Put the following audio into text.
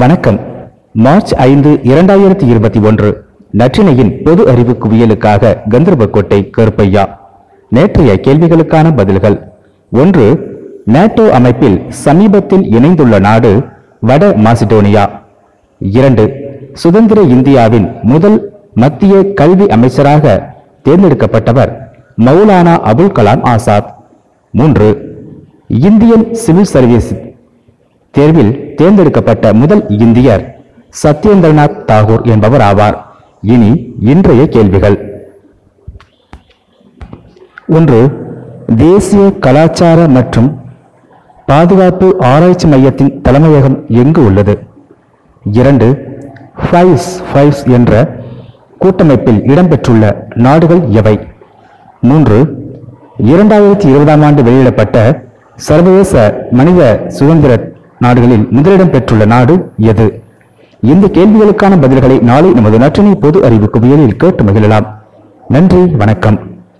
வணக்கம். மார்ச் ஐந்து இரண்டாயிரத்தி இருபத்தி ஒன்று நற்றினையின் பொது அறிவு குவியலுக்காக கந்தர்வக்கோட்டை கருப்பையா. நேற்றைய கேள்விகளுக்கான பதில்கள். ஒன்று நேட்டோ அமைப்பில் சமீபத்தில் இணைந்துள்ள நாடு வட மாசிடோனியா. இரண்டு சுதந்திர இந்தியாவின் முதல் மத்திய கல்வி அமைச்சராக தேர்ந்தெடுக்கப்பட்டவர் மௌலானா அபுல் கலாம் ஆசாத். மூன்று இந்தியன் சிவில் சர்வீஸ் தேர்வில் தேர்ந்தெடுக்கப்பட்ட முதல் இந்தியர் சத்யேந்திரநாத் தாகூர் என்பவர் ஆவார். இனி இன்றைய கேள்விகள். ஒன்று தேசிய கலாச்சார மற்றும் பாதுகாப்பு ஆராய்ச்சி மையத்தின் தலைமையகம் எங்கு உள்ளது? இரண்டு ஃபைவ்ஸ் ஃபைவ்ஸ் என்ற கூட்டமைப்பில் இடம்பெற்றுள்ள நாடுகள் எவை? மூன்று இரண்டாயிரத்தி இருபதாம் ஆண்டு வெளியிடப்பட்ட சர்வதேச மனித சுதந்திர நாடுகளில் முதலிடம் பெற்றுள்ள நாடு எது? இந்த கேள்விகளுக்கான பதில்களை நாளை நமது நற்றினை பொது அறிவு குவியலில் கேட்டு மகிழலாம். நன்றி வணக்கம்.